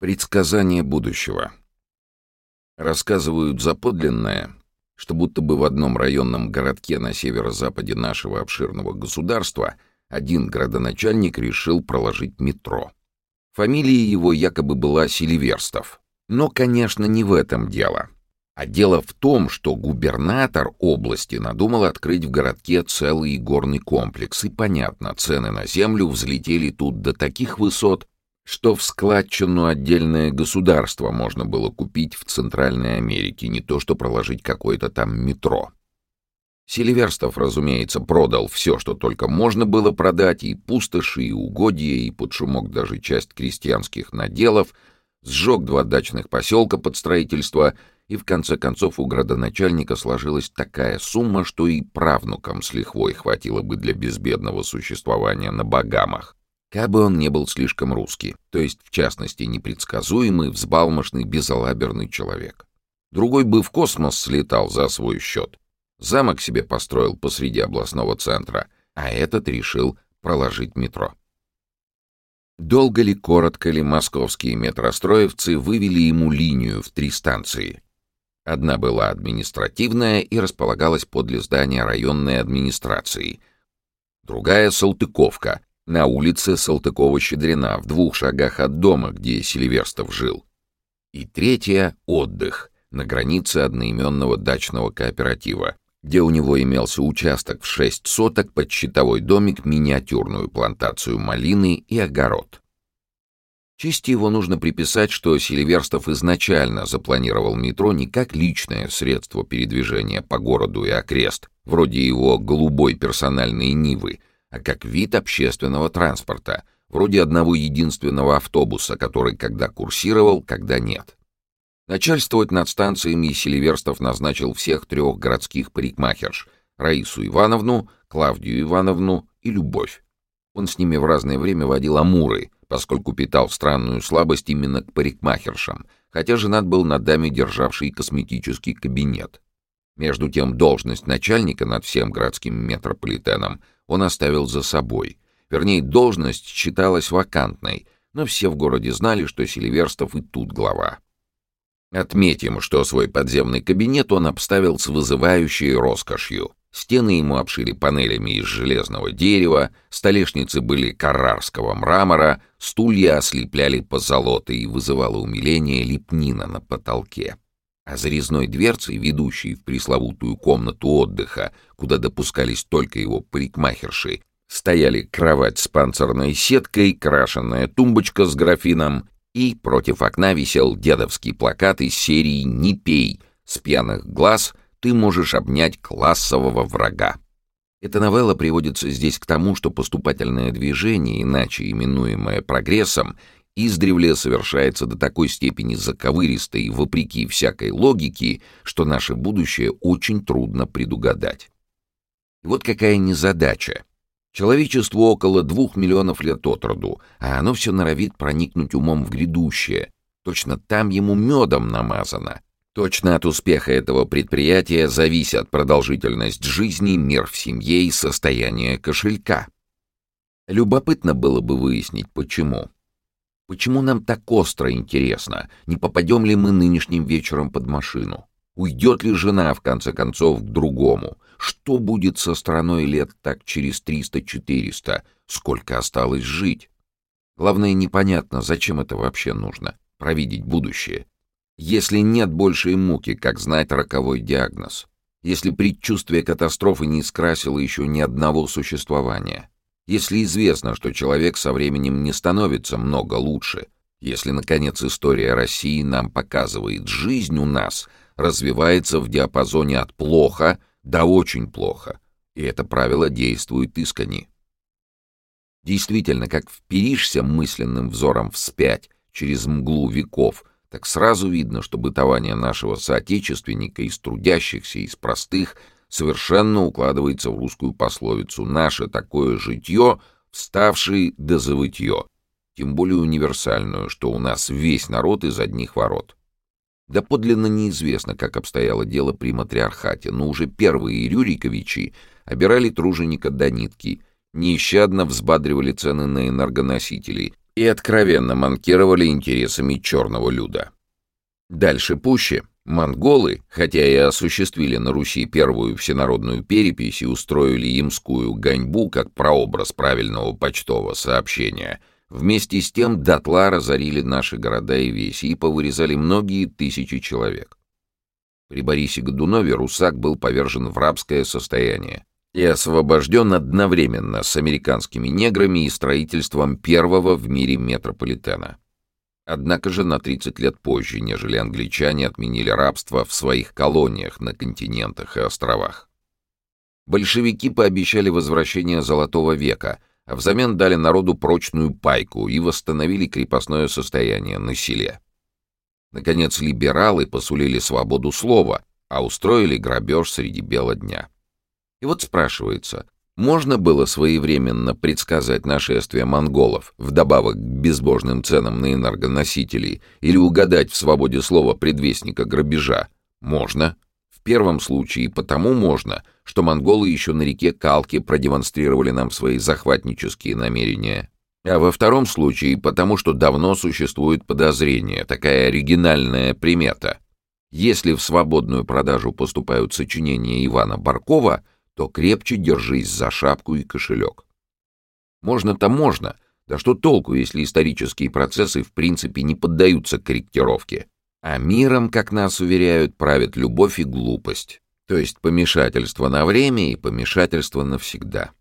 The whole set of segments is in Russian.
Предсказание будущего. Рассказывают заподлинное, что будто бы в одном районном городке на северо-западе нашего обширного государства один градоначальник решил проложить метро. Фамилия его якобы была Селиверстов. Но, конечно, не в этом дело. А дело в том, что губернатор области надумал открыть в городке целый горный комплекс, и, понятно, цены на землю взлетели тут до таких высот, что в складчину отдельное государство можно было купить в Центральной Америке, не то что проложить какое-то там метро. Селиверстов, разумеется, продал все, что только можно было продать, и пустоши, и угодья, и под шумок даже часть крестьянских наделов, сжег два дачных поселка под строительство, и в конце концов у градоначальника сложилась такая сумма, что и правнукам с лихвой хватило бы для безбедного существования на Багамах. Кабы он не был слишком русский, то есть, в частности, непредсказуемый, взбалмошный, безалаберный человек. Другой бы в космос слетал за свой счет. Замок себе построил посреди областного центра, а этот решил проложить метро. Долго ли, коротко ли московские метростроевцы вывели ему линию в три станции. Одна была административная и располагалась подле здания районной администрации. Другая — Салтыковка, на улице Салтыкова-Щедрина, в двух шагах от дома, где Селиверстов жил. И третья — отдых, на границе одноименного дачного кооператива, где у него имелся участок в шесть соток под щитовой домик, миниатюрную плантацию малины и огород. Чести его нужно приписать, что Селиверстов изначально запланировал метро не как личное средство передвижения по городу и окрест, вроде его голубой персональной Нивы, а как вид общественного транспорта, вроде одного единственного автобуса, который когда курсировал, когда нет. Начальствовать над станциями Селиверстов назначил всех трех городских парикмахерш — Раису Ивановну, Клавдию Ивановну и Любовь. Он с ними в разное время водил амуры, поскольку питал странную слабость именно к парикмахершам, хотя женат был на даме, державшей косметический кабинет. Между тем, должность начальника над всем городским метрополитеном он оставил за собой. Вернее, должность считалась вакантной, но все в городе знали, что Селиверстов и тут глава. Отметим, что свой подземный кабинет он обставил с вызывающей роскошью. Стены ему обшили панелями из железного дерева, столешницы были каррарского мрамора, стулья ослепляли позолотой и вызывало умиление лепнина на потолке. А за резной дверцей, ведущей в пресловутую комнату отдыха, куда допускались только его парикмахерши, стояли кровать с панцирной сеткой, крашенная тумбочка с графином, и против окна висел дедовский плакат из серии «Не пей», с пьяных глаз ты можешь обнять классового врага. Эта новелла приводится здесь к тому, что поступательное движение, иначе именуемое прогрессом, издревле совершается до такой степени заковыристо и вопреки всякой логике, что наше будущее очень трудно предугадать. И вот какая незадача. Человечеству около двух миллионов лет от роду, а оно все норовит проникнуть умом в грядущее. Точно там ему медом намазано. Точно от успеха этого предприятия зависят продолжительность жизни, мир в семье и состояние кошелька. Любопытно было бы выяснить, почему. Почему нам так остро интересно, не попадем ли мы нынешним вечером под машину? Уйдет ли жена, в конце концов, к другому? Что будет со страной лет так через триста-четыреста? Сколько осталось жить? Главное, непонятно, зачем это вообще нужно — провидеть будущее. Если нет большей муки, как знать роковой диагноз. Если предчувствие катастрофы не скрасило еще ни одного существования. Если известно, что человек со временем не становится много лучше, если, наконец, история России нам показывает, жизнь у нас развивается в диапазоне от плохо до очень плохо, и это правило действует искренне. Действительно, как вперишься мысленным взором вспять через мглу веков, так сразу видно, что бытование нашего соотечественника из трудящихся, из простых — совершенно укладывается в русскую пословицу «наше такое житье, вставший до завытье», тем более универсальную, что у нас весь народ из одних ворот. Да подлинно неизвестно, как обстояло дело при матриархате, но уже первые Рюриковичи обирали труженика до нитки, нещадно взбадривали цены на энергоносители, и откровенно манкировали интересами черного люда. Дальше пуще монголы, хотя и осуществили на Руси первую всенародную перепись и устроили ямскую гоньбу как прообраз правильного почтового сообщения, вместе с тем дотла разорили наши города и веси и повырезали многие тысячи человек. При Борисе Годунове Русак был повержен в рабское состояние и освобожден одновременно с американскими неграми и строительством первого в мире метрополитена. Однако же на 30 лет позже, нежели англичане отменили рабство в своих колониях на континентах и островах. Большевики пообещали возвращение Золотого века, а взамен дали народу прочную пайку и восстановили крепостное состояние на селе. Наконец, либералы посулили свободу слова, а устроили грабеж среди бела дня. И вот спрашивается, можно было своевременно предсказать нашествие монголов, вдобавок к безбожным ценам на энергоносители, или угадать в свободе слова предвестника грабежа? Можно. В первом случае потому можно, что монголы еще на реке Калки продемонстрировали нам свои захватнические намерения. А во втором случае потому, что давно существует подозрение, такая оригинальная примета. Если в свободную продажу поступают сочинения Ивана Баркова — то крепче держись за шапку и кошелек. Можно-то можно, да что толку, если исторические процессы в принципе не поддаются корректировке? А миром, как нас уверяют, правят любовь и глупость, то есть помешательство на время и помешательство навсегда.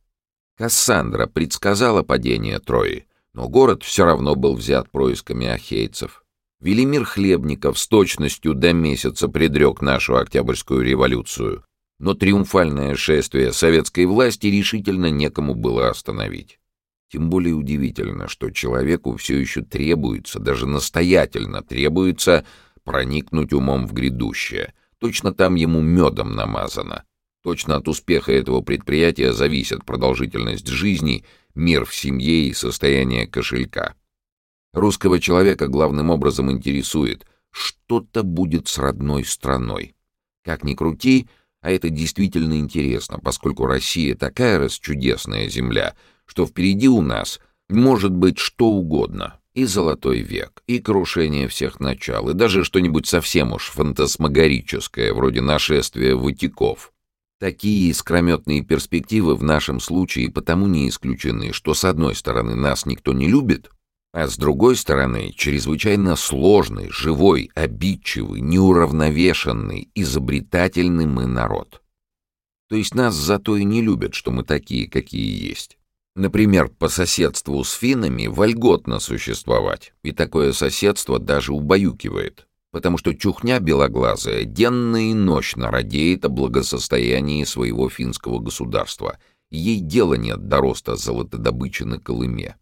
Кассандра предсказала падение Трои, но город все равно был взят происками ахейцев. Велимир Хлебников с точностью до месяца предрек нашу Октябрьскую революцию, но триумфальное шествие советской власти решительно некому было остановить. Тем более удивительно, что человеку все еще требуется, даже настоятельно требуется, проникнуть умом в грядущее. Точно там ему медом намазано. Точно от успеха этого предприятия зависит продолжительность жизни, мир в семье и состояние кошелька. Русского человека главным образом интересует, что-то будет с родной страной. Как ни крути, а это действительно интересно, поскольку Россия такая расчудесная земля, что впереди у нас может быть что угодно. И золотой век, и крушение всех начал, и даже что-нибудь совсем уж фантасмагорическое, вроде нашествия ватиков. Такие искрометные перспективы в нашем случае потому не исключены, что с одной стороны нас никто не любит, а с другой стороны, чрезвычайно сложный, живой, обидчивый, неуравновешенный, изобретательный мы народ. То есть нас зато и не любят, что мы такие, какие есть. Например, по соседству с финнами вольготно существовать, и такое соседство даже убаюкивает, потому что чухня белоглазая денно и ночно радеет о благосостоянии своего финского государства, ей дела нет до роста золотодобычи на Колыме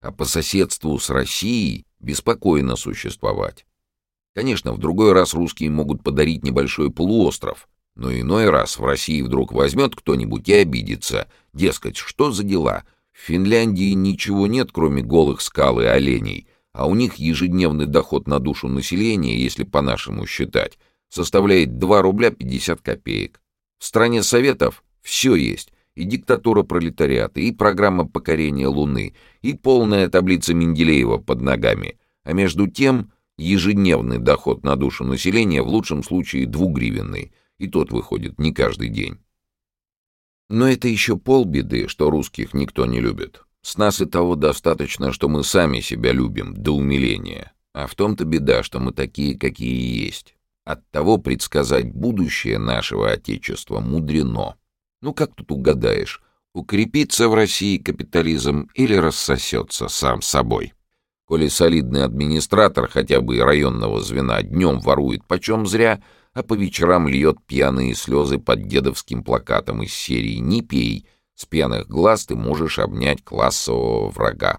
а по соседству с Россией беспокойно существовать. Конечно, в другой раз русские могут подарить небольшой полуостров, но иной раз в России вдруг возьмет кто-нибудь и обидится. Дескать, что за дела? В Финляндии ничего нет, кроме голых скал и оленей, а у них ежедневный доход на душу населения, если по-нашему считать, составляет 2 рубля 50 копеек. В стране Советов все есть, и диктатура пролетариата, и программа покорения Луны, и полная таблица Менделеева под ногами. А между тем ежедневный доход на душу населения в лучшем случае двугривенный, и тот выходит не каждый день. Но это еще полбеды, что русских никто не любит. С нас и того достаточно, что мы сами себя любим до умиления. А в том-то беда, что мы такие, какие есть. Оттого предсказать будущее нашего Отечества мудрено. Ну как тут угадаешь, укрепится в России капитализм или рассосется сам собой? Коли солидный администратор хотя бы районного звена днем ворует почем зря, а по вечерам льет пьяные слезы под дедовским плакатом из серии «Не пей», с пьяных глаз ты можешь обнять классового врага.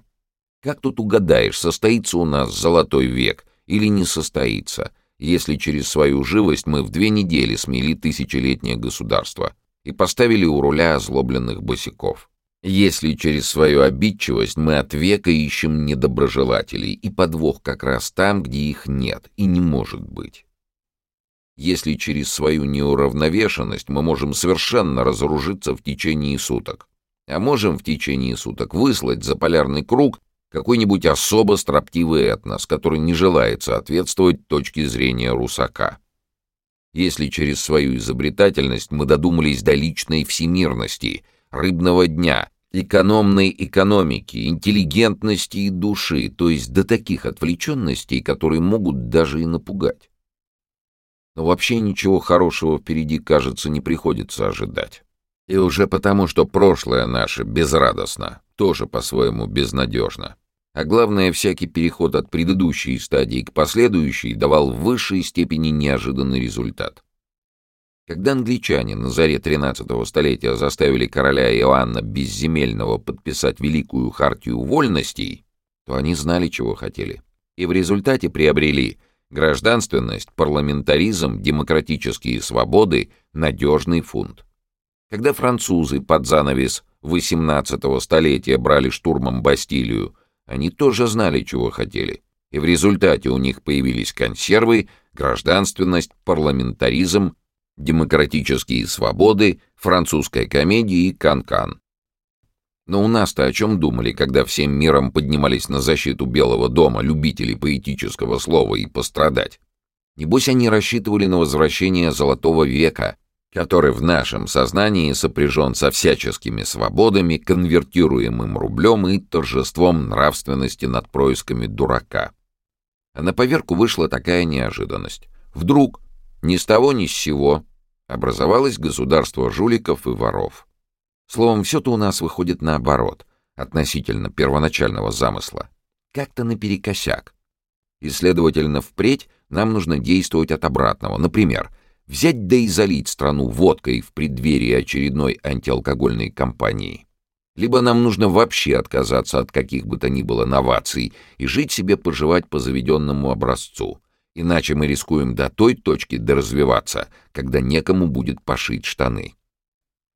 Как тут угадаешь, состоится у нас золотой век или не состоится, если через свою живость мы в две недели смели тысячелетнее государство? И поставили у руля озлобленных босиков. Если через свою обидчивость мы от века ищем недоброжелателей, и подвох как раз там, где их нет и не может быть. Если через свою неуравновешенность мы можем совершенно разоружиться в течение суток, а можем в течение суток выслать за полярный круг какой-нибудь особо строптивый этнос, который не желает соответствовать точке зрения русака. Если через свою изобретательность мы додумались до личной всемирности, рыбного дня, экономной экономики, интеллигентности и души, то есть до таких отвлеченностей, которые могут даже и напугать. Но вообще ничего хорошего впереди, кажется, не приходится ожидать. И уже потому, что прошлое наше безрадостно, тоже по-своему безнадежно. А главное, всякий переход от предыдущей стадии к последующей давал в высшей степени неожиданный результат. Когда англичане на заре XIII столетия заставили короля Иоанна Безземельного подписать Великую Хартию Вольностей, то они знали, чего хотели. И в результате приобрели гражданственность, парламентаризм, демократические свободы, надежный фунд. Когда французы под занавес XVIII столетия брали штурмом Бастилию, они тоже знали, чего хотели. И в результате у них появились консервы, гражданственность, парламентаризм, демократические свободы, французская комедия и канкан. Но у нас-то о чем думали, когда всем миром поднимались на защиту Белого дома любители поэтического слова и пострадать? Небось, они рассчитывали на возвращение Золотого века, который в нашем сознании сопряжен со всяческими свободами, конвертируемым рублем и торжеством нравственности над происками дурака. А на поверку вышла такая неожиданность. Вдруг, ни с того ни с сего, Образовалось государство жуликов и воров. Словом, все-то у нас выходит наоборот, относительно первоначального замысла. Как-то наперекосяк. И, следовательно, впредь нам нужно действовать от обратного. Например, взять да и залить страну водкой в преддверии очередной антиалкогольной кампании. Либо нам нужно вообще отказаться от каких бы то ни было новаций и жить себе поживать по заведенному образцу — Иначе мы рискуем до той точки доразвиваться, когда некому будет пошить штаны.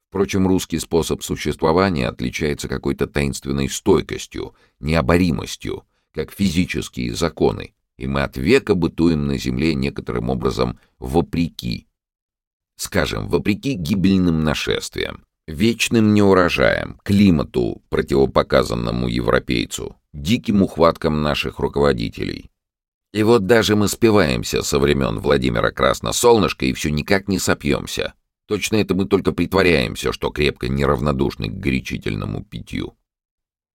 Впрочем, русский способ существования отличается какой-то таинственной стойкостью, необоримостью, как физические законы, и мы от века бытуем на Земле некоторым образом вопреки. Скажем, вопреки гибельным нашествиям, вечным неурожаям, климату, противопоказанному европейцу, диким ухваткам наших руководителей, и вот даже мы спиваемся со времен Владимира Красносолнышка и все никак не сопьемся. Точно это мы только притворяемся, что крепко неравнодушны к горячительному питью.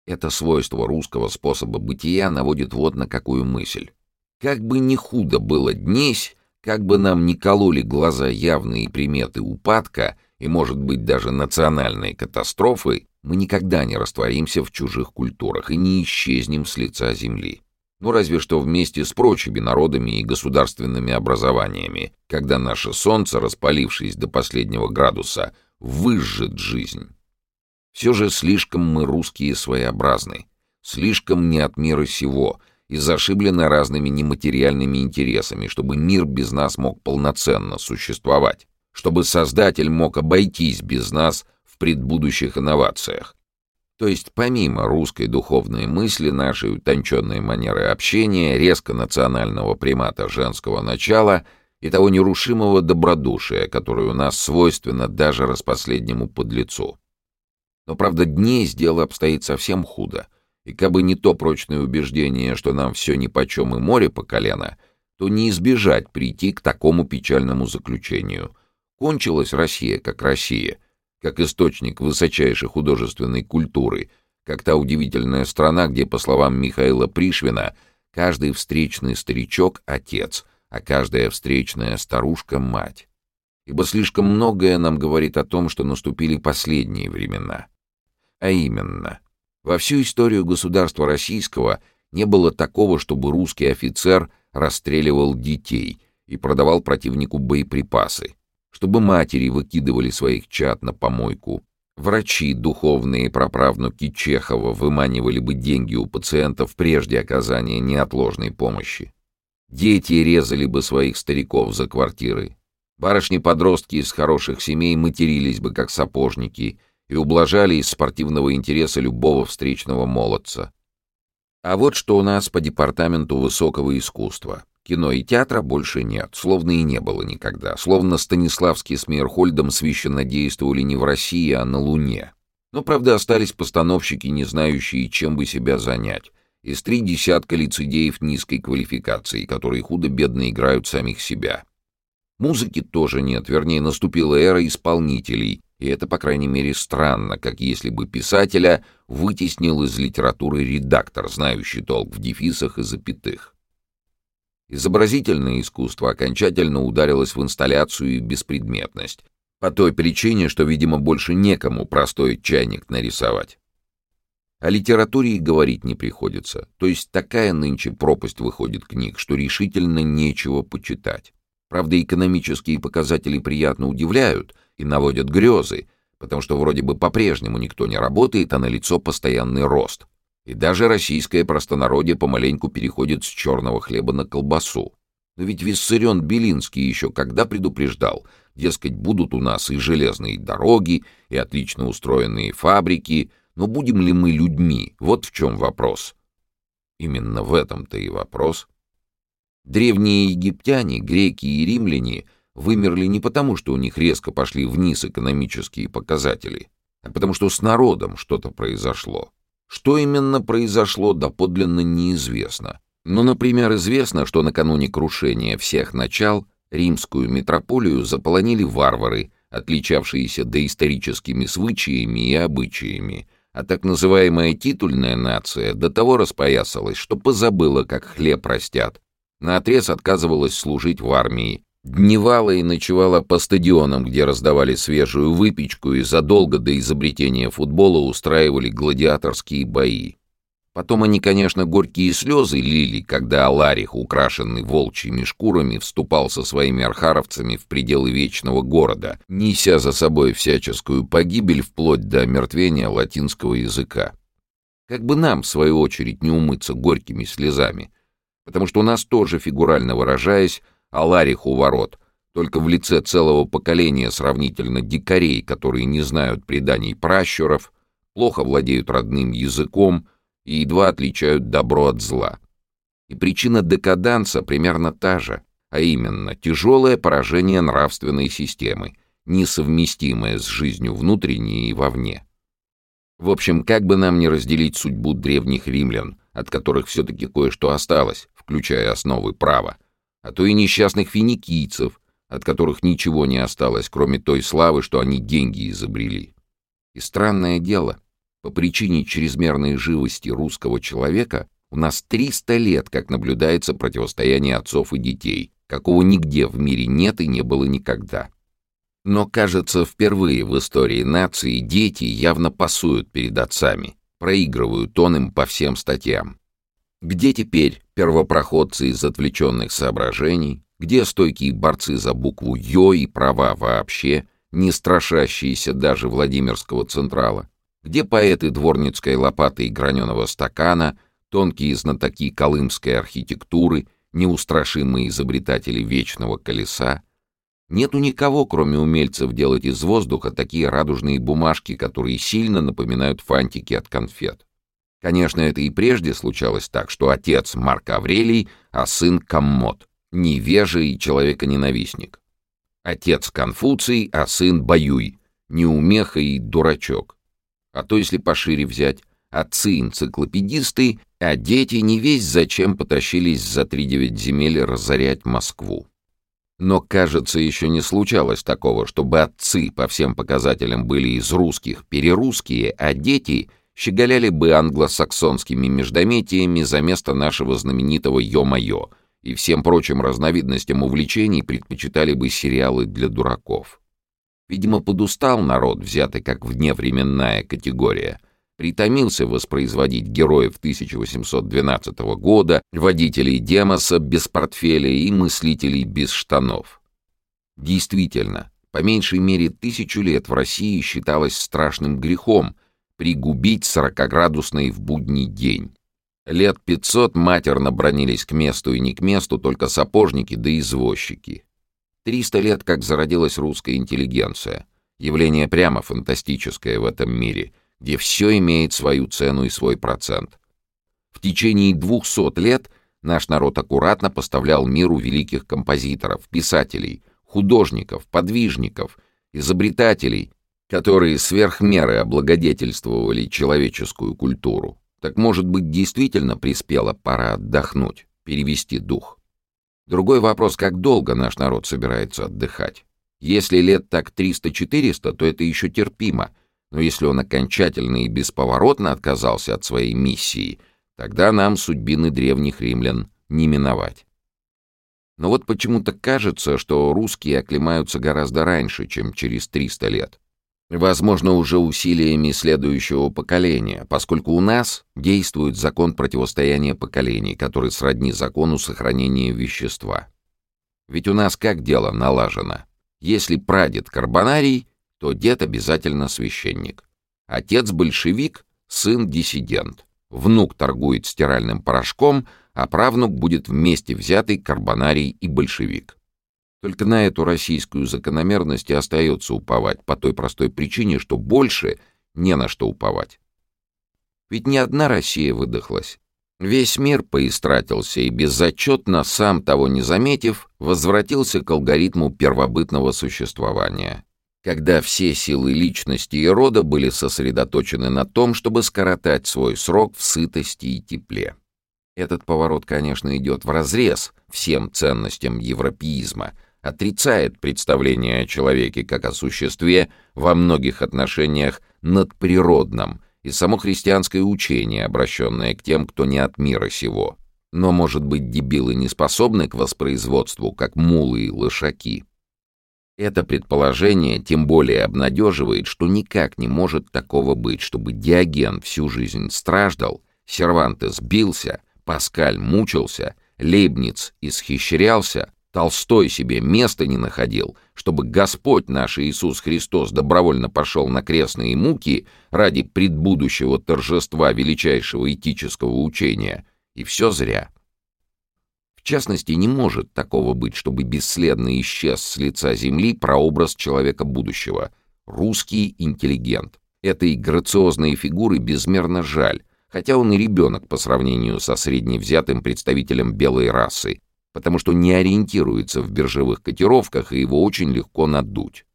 Это свойство русского способа бытия наводит вот на какую мысль. Как бы ни худо было днесь, как бы нам ни кололи глаза явные приметы упадка и, может быть, даже национальной катастрофы, мы никогда не растворимся в чужих культурах и не исчезнем с лица земли. Ну, разве что вместе с прочими народами и государственными образованиями, когда наше солнце, распалившись до последнего градуса, выжжет жизнь. Все же слишком мы русские своеобразны, слишком не от мира сего и зашиблены разными нематериальными интересами, чтобы мир без нас мог полноценно существовать, чтобы Создатель мог обойтись без нас в предбудущих инновациях, то есть помимо русской духовной мысли, нашей утонченной манеры общения, резко национального примата женского начала и того нерушимого добродушия, которое у нас свойственно даже распоследнему подлецу. Но, правда, дней дело обстоит совсем худо, и как бы не то прочное убеждение, что нам все нипочем и море по колено, то не избежать прийти к такому печальному заключению. Кончилась Россия как Россия — как источник высочайшей художественной культуры, как та удивительная страна, где, по словам Михаила Пришвина, каждый встречный старичок — отец, а каждая встречная старушка — мать. Ибо слишком многое нам говорит о том, что наступили последние времена. А именно, во всю историю государства российского не было такого, чтобы русский офицер расстреливал детей и продавал противнику боеприпасы, чтобы матери выкидывали своих чад на помойку. Врачи, духовные проправнуки Чехова, выманивали бы деньги у пациентов прежде оказания неотложной помощи. Дети резали бы своих стариков за квартиры. Барышни-подростки из хороших семей матерились бы, как сапожники, и ублажали из спортивного интереса любого встречного молодца. А вот что у нас по департаменту высокого искусства. Кино и театра больше нет, словно и не было никогда, словно Станиславский с Мейерхольдом священно действовали не в России, а на Луне. Но, правда, остались постановщики, не знающие, чем бы себя занять, из три десятка лицедеев низкой квалификации, которые худо-бедно играют самих себя. Музыки тоже нет, вернее, наступила эра исполнителей, и это, по крайней мере, странно, как если бы писателя вытеснил из литературы редактор, знающий толк в дефисах и запятых. Изобразительное искусство окончательно ударилось в инсталляцию и беспредметность, по той причине, что, видимо, больше некому простой чайник нарисовать. О литературе и говорить не приходится, то есть такая нынче пропасть выходит книг, что решительно нечего почитать. Правда, экономические показатели приятно удивляют и наводят грезы, потому что вроде бы по-прежнему никто не работает, а налицо постоянный рост. И даже российское простонародье помаленьку переходит с черного хлеба на колбасу. Но ведь Виссарион Белинский еще когда предупреждал, дескать, будут у нас и железные дороги, и отлично устроенные фабрики, но будем ли мы людьми? Вот в чем вопрос. Именно в этом-то и вопрос. Древние египтяне, греки и римляне вымерли не потому, что у них резко пошли вниз экономические показатели, а потому что с народом что-то произошло. Что именно произошло, доподлинно неизвестно. Но, например, известно, что накануне крушения всех начал римскую метрополию заполонили варвары, отличавшиеся доисторическими свычаями и обычаями, а так называемая титульная нация до того распоясалась, что позабыла, как хлеб растят, наотрез отказывалась служить в армии, дневала и ночевала по стадионам, где раздавали свежую выпечку и задолго до изобретения футбола устраивали гладиаторские бои. Потом они, конечно, горькие слезы лили, когда Аларих, украшенный волчьими шкурами, вступал со своими архаровцами в пределы вечного города, неся за собой всяческую погибель вплоть до мертвения латинского языка. Как бы нам, в свою очередь, не умыться горькими слезами, потому что у нас тоже, фигурально выражаясь, Аларих у ворот, только в лице целого поколения сравнительно дикарей, которые не знают преданий пращуров, плохо владеют родным языком и едва отличают добро от зла. И причина декаданса примерно та же, а именно тяжелое поражение нравственной системы, несовместимое с жизнью внутренней и вовне. В общем, как бы нам ни разделить судьбу древних римлян, от которых все-таки кое-что осталось, включая основы права, а то и несчастных финикийцев, от которых ничего не осталось, кроме той славы, что они деньги изобрели. И странное дело, по причине чрезмерной живости русского человека у нас 300 лет, как наблюдается противостояние отцов и детей, какого нигде в мире нет и не было никогда. Но, кажется, впервые в истории нации дети явно пасуют перед отцами, проигрывают он им по всем статьям. Где теперь первопроходцы из отвлеченных соображений, где стойкие борцы за букву «Ё» и права вообще, не страшащиеся даже Владимирского Централа, где поэты дворницкой лопаты и граненого стакана, тонкие знатоки колымской архитектуры, неустрашимые изобретатели вечного колеса. Нету никого, кроме умельцев, делать из воздуха такие радужные бумажки, которые сильно напоминают фантики от конфет. Конечно, это и прежде случалось так, что отец Марк Аврелий, а сын Коммод, невежа и человеконенавистник. Отец Конфуций, а сын Баюй, неумеха и дурачок. А то, если пошире взять, отцы энциклопедисты, а дети не весь зачем потащились за три-девять земель разорять Москву. Но, кажется, еще не случалось такого, чтобы отцы по всем показателям были из русских перерусские, а дети щеголяли бы англосаксонскими междометиями за место нашего знаменитого «Ё-моё» и всем прочим разновидностям увлечений предпочитали бы сериалы для дураков. Видимо, подустал народ, взятый как вневременная категория, притомился воспроизводить героев 1812 года, водителей Демоса без портфеля и мыслителей без штанов. Действительно, по меньшей мере тысячу лет в России считалось страшным грехом — пригубить сорокоградусный в будний день. Лет пятьсот матерно бронились к месту и не к месту только сапожники да извозчики. Триста лет, как зародилась русская интеллигенция. Явление прямо фантастическое в этом мире, где все имеет свою цену и свой процент. В течение двухсот лет наш народ аккуратно поставлял миру великих композиторов, писателей, художников, подвижников, изобретателей, которые сверх меры облагодетельствовали человеческую культуру. Так может быть, действительно приспела пора отдохнуть, перевести дух? Другой вопрос, как долго наш народ собирается отдыхать? Если лет так 300-400, то это еще терпимо, но если он окончательно и бесповоротно отказался от своей миссии, тогда нам судьбины древних римлян не миновать. Но вот почему-то кажется, что русские оклемаются гораздо раньше, чем через 300 лет. Возможно, уже усилиями следующего поколения, поскольку у нас действует закон противостояния поколений, который сродни закону сохранения вещества. Ведь у нас как дело налажено? Если прадед карбонарий, то дед обязательно священник. Отец большевик, сын диссидент. Внук торгует стиральным порошком, а правнук будет вместе взятый карбонарий и большевик. Только на эту российскую закономерность и остается уповать по той простой причине, что больше не на что уповать. Ведь не одна Россия выдохлась. Весь мир поистратился и безотчетно, сам того не заметив, возвратился к алгоритму первобытного существования, когда все силы личности и рода были сосредоточены на том, чтобы скоротать свой срок в сытости и тепле. Этот поворот, конечно, идет вразрез всем ценностям европеизма — отрицает представление о человеке как о существе во многих отношениях надприродном и само христианское учение, обращенное к тем, кто не от мира сего. Но, может быть, дебилы не способны к воспроизводству, как мулы и лошаки. Это предположение тем более обнадеживает, что никак не может такого быть, чтобы Диоген всю жизнь страждал, Сервантес бился, Паскаль мучился, Лейбниц исхищрялся, Толстой себе места не находил, чтобы Господь наш Иисус Христос добровольно пошел на крестные муки ради предбудущего торжества величайшего этического учения, и все зря. В частности, не может такого быть, чтобы бесследно исчез с лица земли прообраз человека будущего — русский интеллигент. Этой грациозной фигуры безмерно жаль, хотя он и ребенок по сравнению со средневзятым представителем белой расы, потому что не ориентируется в биржевых котировках, и его очень легко надуть.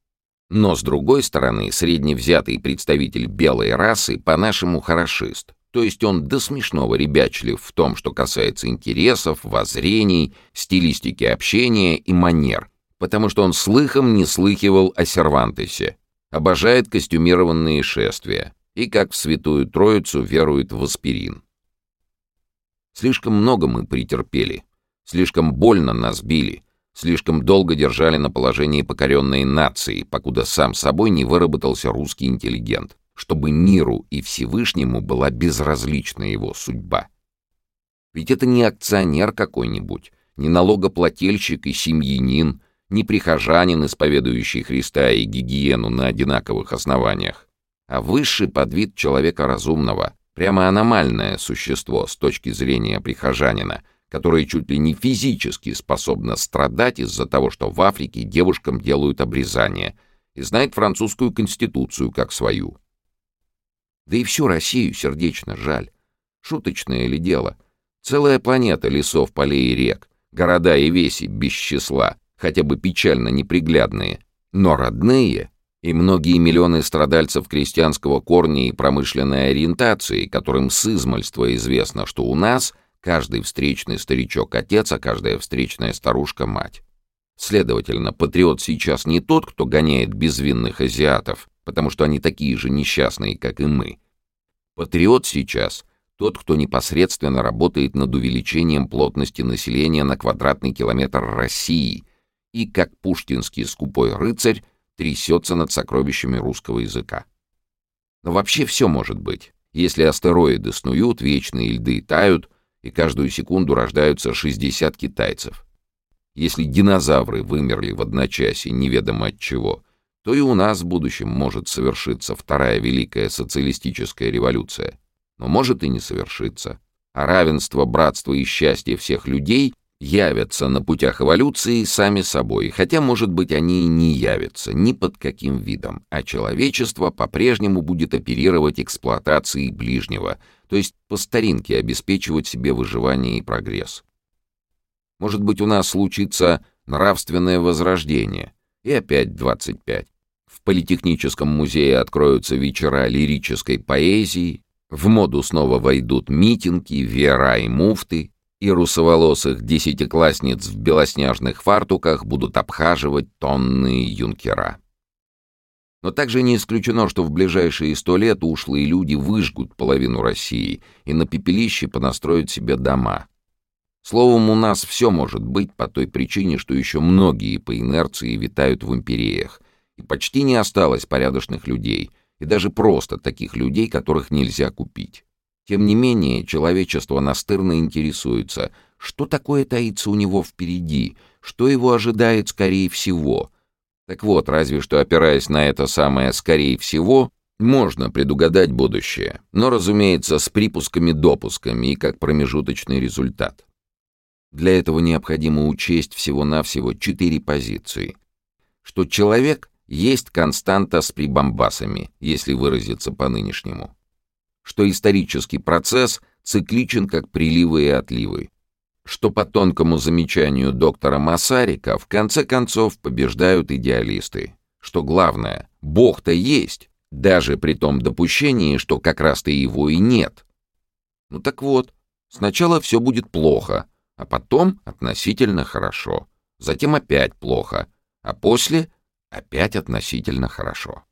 Но, с другой стороны, средневзятый представитель белой расы по-нашему хорошист, то есть он до смешного ребячлив в том, что касается интересов, воззрений, стилистики общения и манер, потому что он слыхом не слыхивал о Сервантесе, обожает костюмированные шествия и, как в Святую Троицу, верует в аспирин. Слишком много мы претерпели, Слишком больно нас били, слишком долго держали на положении покоренной нации, покуда сам собой не выработался русский интеллигент, чтобы миру и Всевышнему была безразлична его судьба. Ведь это не акционер какой-нибудь, не налогоплательщик и семьянин, не прихожанин, исповедующий Христа и гигиену на одинаковых основаниях, а высший подвид человека разумного, прямо аномальное существо с точки зрения прихожанина — которая чуть ли не физически способна страдать из-за того, что в Африке девушкам делают обрезание, и знает французскую конституцию как свою. Да и всю Россию сердечно жаль. Шуточное ли дело? Целая планета лесов, полей и рек, города и веси без числа, хотя бы печально неприглядные, но родные и многие миллионы страдальцев крестьянского корня и промышленной ориентации, которым с измальства известно, что у нас — Каждый встречный старичок — отец, а каждая встречная старушка — мать. Следовательно, патриот сейчас не тот, кто гоняет безвинных азиатов, потому что они такие же несчастные, как и мы. Патриот сейчас — тот, кто непосредственно работает над увеличением плотности населения на квадратный километр России и, как пушкинский скупой рыцарь, трясется над сокровищами русского языка. Но вообще все может быть. Если астероиды снуют, вечные льды тают, и каждую секунду рождаются 60 китайцев. Если динозавры вымерли в одночасье неведомо от чего, то и у нас в будущем может совершиться вторая великая социалистическая революция. Но может и не совершиться. А равенство, братство и счастье всех людей явятся на путях эволюции сами собой, хотя, может быть, они и не явятся ни под каким видом, а человечество по-прежнему будет оперировать эксплуатацией ближнего, то есть по старинке обеспечивать себе выживание и прогресс. Может быть, у нас случится нравственное возрождение, и опять 25. В Политехническом музее откроются вечера лирической поэзии, В моду снова войдут митинги, веера и муфты, и русоволосых десятиклассниц в белоснежных фартуках будут обхаживать тонны юнкера. Но также не исключено, что в ближайшие сто лет ушлые люди выжгут половину России и на пепелище понастроят себе дома. Словом, у нас все может быть по той причине, что еще многие по инерции витают в империях, и почти не осталось порядочных людей — и даже просто таких людей, которых нельзя купить. Тем не менее, человечество настырно интересуется, что такое таится у него впереди, что его ожидает скорее всего. Так вот, разве что опираясь на это самое «скорее всего», можно предугадать будущее, но, разумеется, с припусками-допусками и как промежуточный результат. Для этого необходимо учесть всего-навсего четыре позиции. Что человек есть константа с прибамбасами, если выразиться по-нынешнему. Что исторический процесс цикличен как приливы и отливы. Что по тонкому замечанию доктора Масарика в конце концов побеждают идеалисты. Что главное, Бог-то есть, даже при том допущении, что как раз-то его и нет. Ну так вот, сначала все будет плохо, а потом относительно хорошо, затем опять плохо, а после опять относительно хорошо.